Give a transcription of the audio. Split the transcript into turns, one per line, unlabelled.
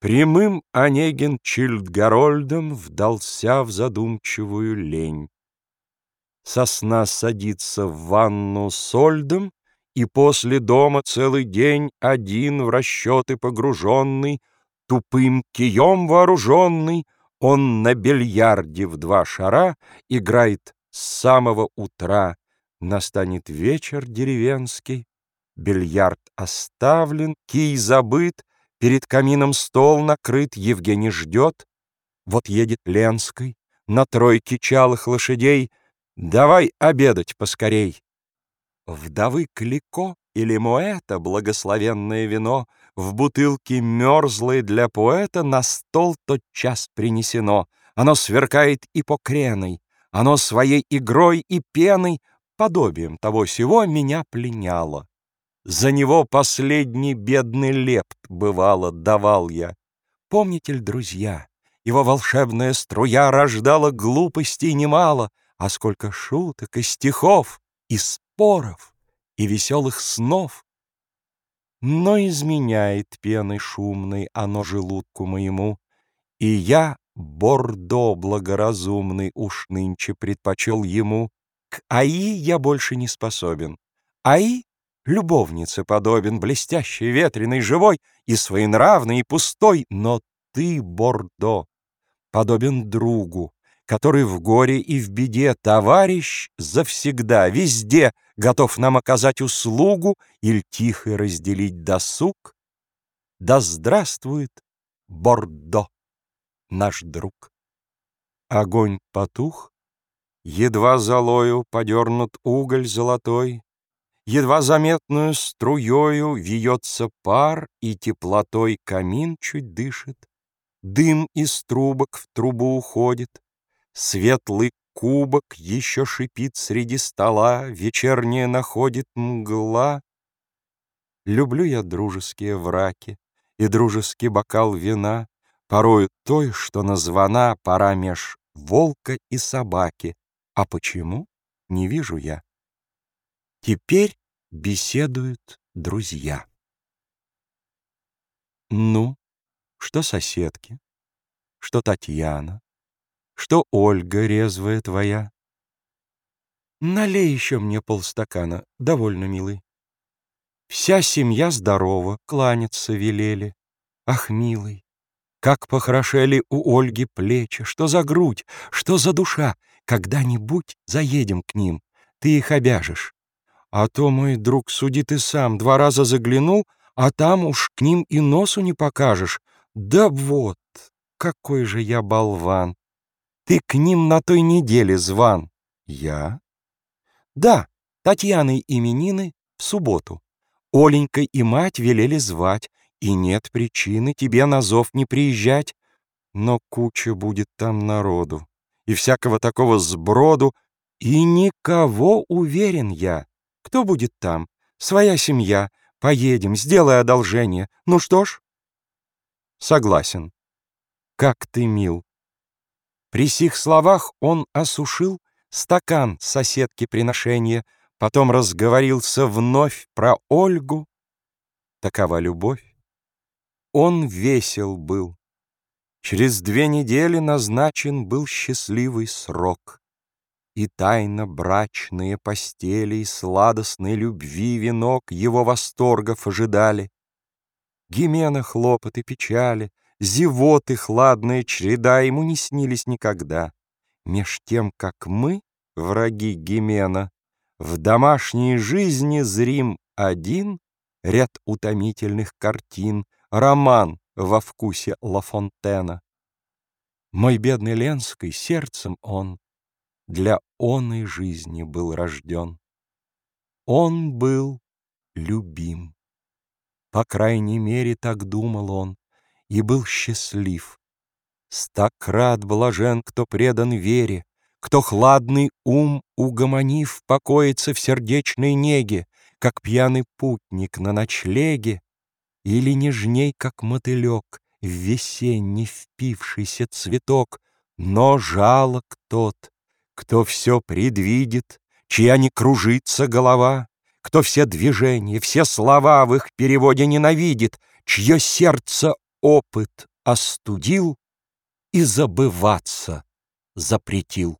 Прямым Онегин Чильдгарольдом Вдался в задумчивую лень. Сосна садится в ванну сольдом, И после дома целый день Один в расчеты погруженный, Тупым кием вооруженный, Он на бильярде в два шара Играет с самого утра. Настанет вечер деревенский, Бильярд оставлен, кий забыт, Перед камином стол накрыт, Евгений ждет. Вот едет Ленской на тройке чалых лошадей. Давай обедать поскорей. Вдовы Клико или Моэта благословенное вино В бутылке мерзлой для поэта На стол тот час принесено. Оно сверкает и покреной, Оно своей игрой и пеной Подобием того сего меня пленяло. За него последний бедный лепт, бывало, давал я. Помните ли, друзья, его волшебная струя Рождала глупостей немало, А сколько шуток и стихов, И споров, и веселых снов. Но изменяет пеной шумной Оно желудку моему, И я, Бордо благоразумный, Уж нынче предпочел ему. К Аи я больше не способен. Аи любовнице подобен, блестящий, ветреный, живой и своенравный, и пустой, но ты, Бордо, подобен другу, который в горе и в беде товарищ завсегда, везде готов нам оказать услугу или тихо разделить досуг. Да здравствует Бордо, наш друг! Огонь потух, едва золою подернут уголь золотой, Едва заметную струёю Вьется пар, и теплотой Камин чуть дышит. Дым из трубок в трубу уходит. Светлый кубок еще шипит среди стола, Вечерняя находит мгла. Люблю я дружеские враки И дружеский бокал вина, Порою той, что названа Пора меж волка и собаки. А почему? Не вижу я. Теперь беседуют друзья. Ну, что соседки, что Татьяна, что Ольга резвая твоя. Налей еще мне полстакана, довольно, милый. Вся семья здорова, кланяться велели. Ах, милый, как похорошели у Ольги плечи, что за грудь, что за душа. Когда-нибудь заедем к ним, ты их обяжешь. А то, мой друг, суди ты сам, два раза заглянул, а там уж к ним и носу не покажешь. Да вот, какой же я болван! Ты к ним на той неделе зван. Я? Да, Татьяны именины в субботу. Оленька и мать велели звать, и нет причины тебе на зов не приезжать. Но куча будет там народу, и всякого такого сброду, и никого, уверен я, кто будет там? Своя семья. Поедем, сделай одолжение. Ну что ж? Согласен. Как ты мил. При сих словах он осушил стакан соседки приношения, потом разговорился вновь про Ольгу. Такова любовь. Он весел был. Через две недели назначен был счастливый срок. И тайно брачные постели И сладостной любви венок Его восторгов ожидали. Гимена хлопоты, печали, Зевоты хладная череда Ему не снились никогда. Меж тем, как мы, враги Гимена, В домашней жизни зрим один Ряд утомительных картин, Роман во вкусе Ла Фонтена. Мой бедный Ленской сердцем он для оной жизни был рожден. Он был любим. По крайней мере, так думал он, и был счастлив. Стократ блажен, кто предан вере, кто хладный ум, угомонив, покоится в сердечной неге, как пьяный путник на ночлеге, или нежней, как мотылек, в весенний впившийся цветок, но жалок тот, кто все предвидит, чья не кружится голова, Кто все движения, все слова в их переводе ненавидит, Чье сердце опыт остудил И забываться запретил.